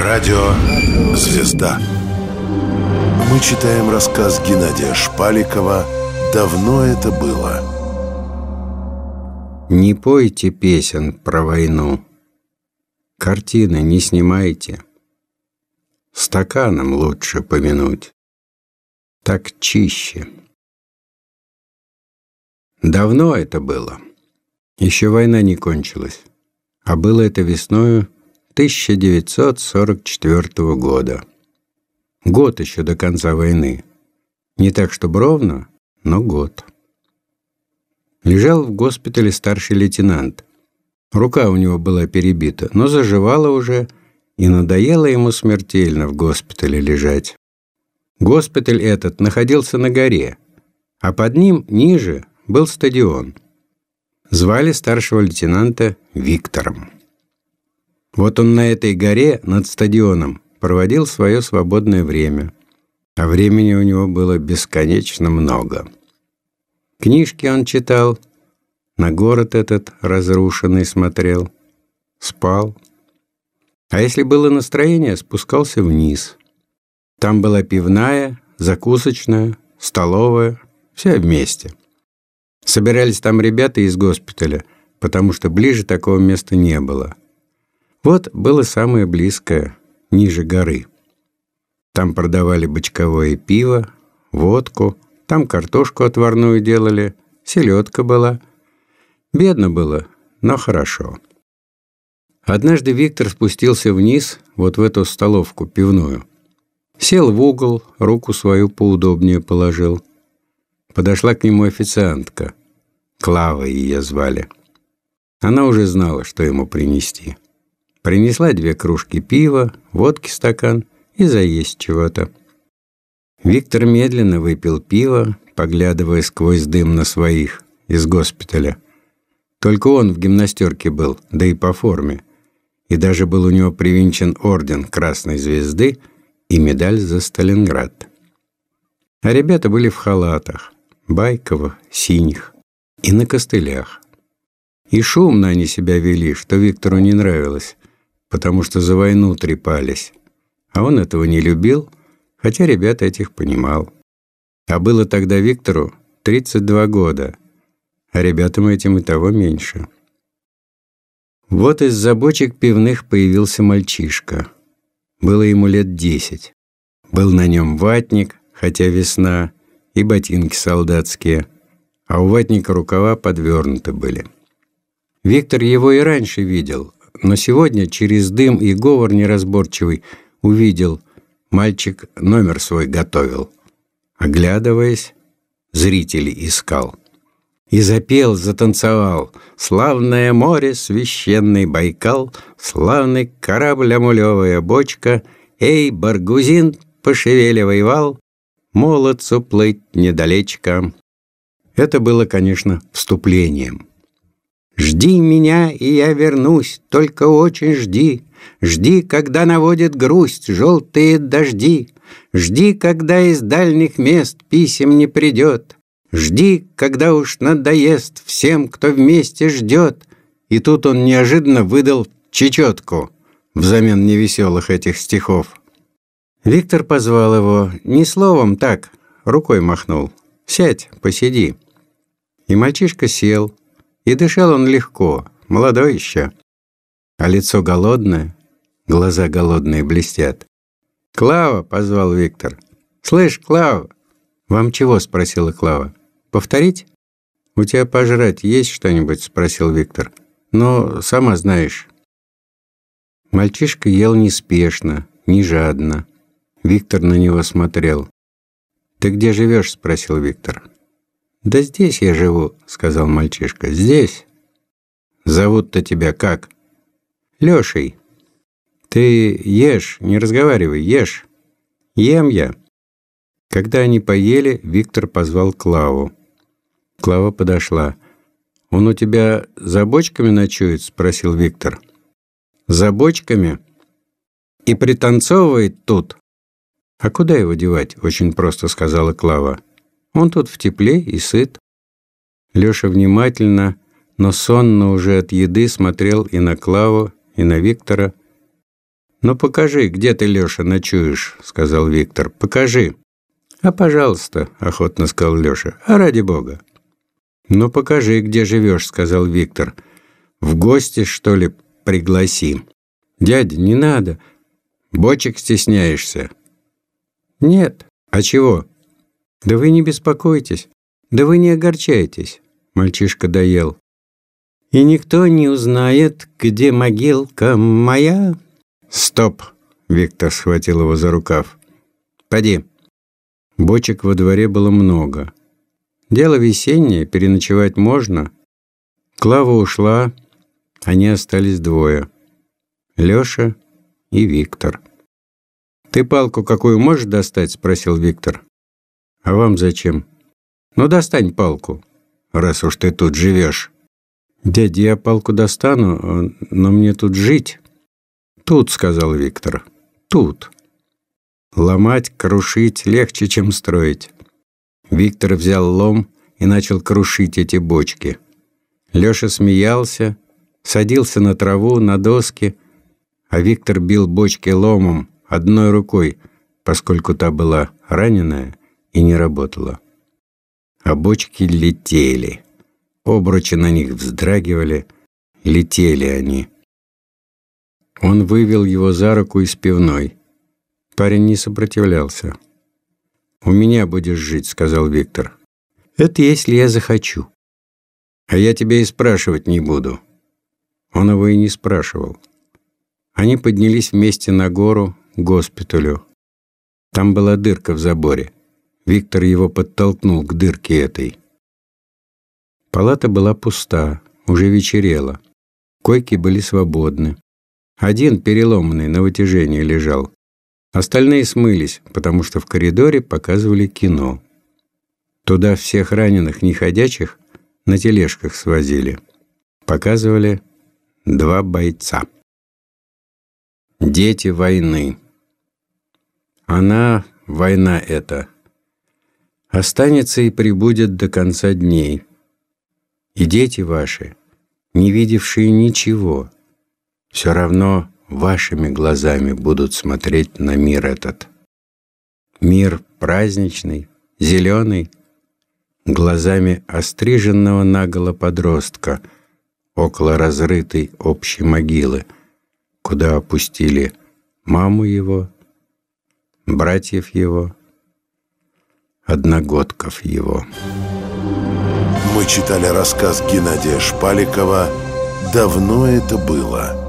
Радио «Звезда». Мы читаем рассказ Геннадия Шпаликова «Давно это было». Не пойте песен про войну. Картины не снимайте. Стаканом лучше помянуть. Так чище. Давно это было. Еще война не кончилась. А было это весною 1944 года. Год еще до конца войны. Не так, чтобы ровно, но год. Лежал в госпитале старший лейтенант. Рука у него была перебита, но заживала уже, и надоело ему смертельно в госпитале лежать. Госпиталь этот находился на горе, а под ним, ниже, был стадион. Звали старшего лейтенанта Виктором. Вот он на этой горе над стадионом проводил свое свободное время, а времени у него было бесконечно много. Книжки он читал, на город этот разрушенный смотрел, спал. А если было настроение, спускался вниз. Там была пивная, закусочная, столовая, все вместе. Собирались там ребята из госпиталя, потому что ближе такого места не было – вот было самое близкое, ниже горы. Там продавали бочковое пиво, водку, там картошку отварную делали, селедка была. Бедно было, но хорошо. Однажды Виктор спустился вниз, вот в эту столовку пивную. Сел в угол, руку свою поудобнее положил. Подошла к нему официантка. Клава ее звали. Она уже знала, что ему принести. Принесла две кружки пива, водки стакан и заесть чего-то. Виктор медленно выпил пиво, поглядывая сквозь дым на своих из госпиталя. Только он в гимнастерке был, да и по форме. И даже был у него привинчен орден Красной Звезды и медаль за Сталинград. А ребята были в халатах, байковых, синих и на костылях. И шумно они себя вели, что Виктору не нравилось потому что за войну трепались. А он этого не любил, хотя ребят этих понимал. А было тогда Виктору 32 года, а ребятам этим и того меньше. Вот из забочек пивных появился мальчишка. Было ему лет десять. Был на нем ватник, хотя весна, и ботинки солдатские, а у ватника рукава подвернуты были. Виктор его и раньше видел, но сегодня через дым и говор неразборчивый увидел, мальчик номер свой готовил. Оглядываясь, зрителей искал. И запел, затанцевал «Славное море, священный Байкал, Славный корабль, амулевая бочка, Эй, баргузин, пошевеливай вал, Молодцу плыть недалечко». Это было, конечно, вступлением. Жди меня, и я вернусь, только очень жди. Жди, когда наводит грусть желтые дожди. Жди, когда из дальних мест писем не придет. Жди, когда уж надоест всем, кто вместе ждет. И тут он неожиданно выдал чечетку взамен невеселых этих стихов. Виктор позвал его, не словом так, рукой махнул. «Сядь, посиди». И мальчишка сел, и дышал он легко, молодой еще. А лицо голодное, глаза голодные блестят. «Клава!» — позвал Виктор. «Слышь, Клава!» «Вам чего?» — спросила Клава. «Повторить?» «У тебя пожрать есть что-нибудь?» — спросил Виктор. «Ну, сама знаешь». Мальчишка ел неспешно, не жадно. Виктор на него смотрел. «Ты где живешь?» — спросил Виктор. «Да здесь я живу», — сказал мальчишка. «Здесь». «Зовут-то тебя как?» «Лешей». «Ты ешь, не разговаривай, ешь». «Ем я». Когда они поели, Виктор позвал Клаву. Клава подошла. «Он у тебя за бочками ночует?» — спросил Виктор. «За бочками?» «И пританцовывает тут?» «А куда его девать?» — очень просто сказала Клава. Он тут в тепле и сыт. Леша внимательно, но сонно уже от еды смотрел и на Клаву, и на Виктора. «Ну покажи, где ты, Леша, ночуешь», — сказал Виктор. «Покажи». «А, пожалуйста», — охотно сказал Леша. «А ради бога». «Ну покажи, где живешь», — сказал Виктор. «В гости, что ли, пригласи». «Дядя, не надо. Бочек стесняешься». «Нет. А чего?» «Да вы не беспокойтесь. Да вы не огорчайтесь». Мальчишка доел. «И никто не узнает, где могилка моя». «Стоп!» — Виктор схватил его за рукав. «Поди». Бочек во дворе было много. Дело весеннее, переночевать можно. Клава ушла, они остались двое. Лёша и Виктор. «Ты палку какую можешь достать?» — спросил Виктор. «А вам зачем?» «Ну, достань палку, раз уж ты тут живешь». «Дядя, я палку достану, но мне тут жить». «Тут», — сказал Виктор, — «тут». Ломать, крушить легче, чем строить. Виктор взял лом и начал крушить эти бочки. Леша смеялся, садился на траву, на доски, а Виктор бил бочки ломом одной рукой, поскольку та была раненая и не работала. А бочки летели. Обручи на них вздрагивали, летели они. Он вывел его за руку из пивной. Парень не сопротивлялся. «У меня будешь жить», — сказал Виктор. «Это если я захочу. А я тебя и спрашивать не буду». Он его и не спрашивал. Они поднялись вместе на гору, к госпиталю. Там была дырка в заборе. Виктор его подтолкнул к дырке этой. Палата была пуста, уже вечерело. Койки были свободны. Один переломанный на вытяжении лежал. Остальные смылись, потому что в коридоре показывали кино. Туда всех раненых неходячих на тележках свозили. Показывали два бойца. Дети войны. Она, война эта, останется и прибудет до конца дней. И дети ваши, не видевшие ничего, все равно вашими глазами будут смотреть на мир этот. Мир праздничный, зеленый, глазами остриженного наголо подростка около разрытой общей могилы, куда опустили маму его, братьев его, одногодков его. Мы читали рассказ Геннадия Шпаликова «Давно это было».